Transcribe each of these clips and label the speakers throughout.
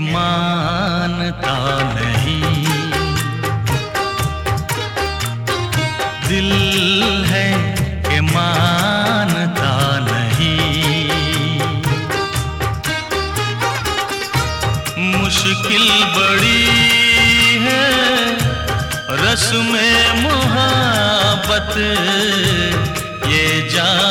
Speaker 1: मानता नहीं। दिल है कि मानता नहीं। मुश्किल बड़ी है रस्म मोहब्बत ये जान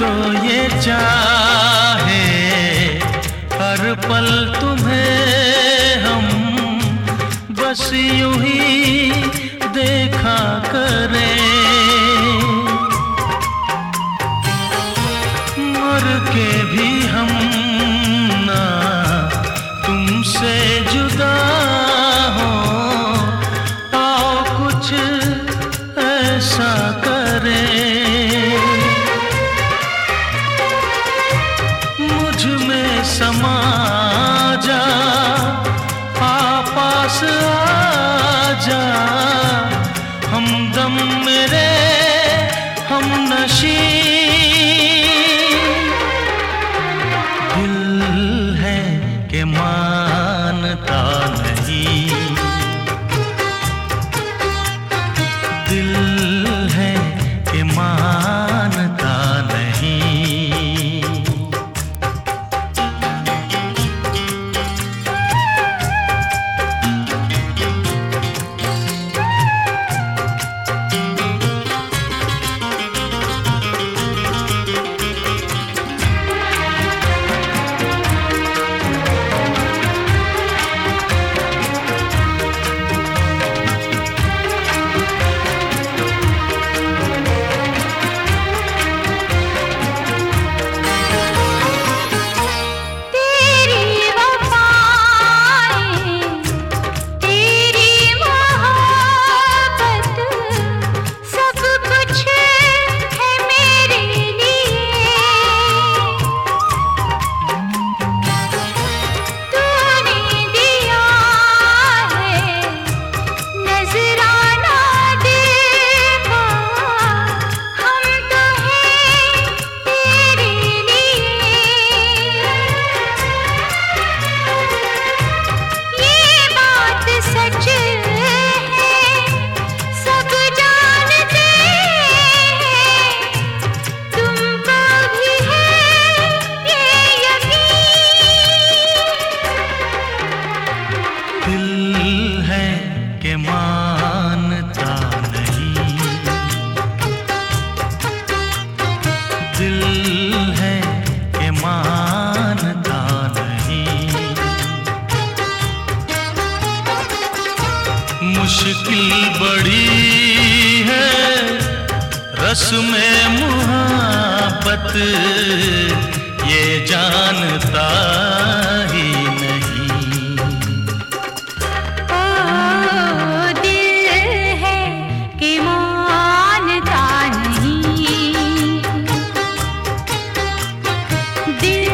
Speaker 1: तो ये चाहे, हर पल तुम्हें हम बस यू ही देखा करें। मर के भी हम ना तुमसे जुड़े नशे मुश्किल बड़ी है। रस्म मुहाबत ये जानता ही दी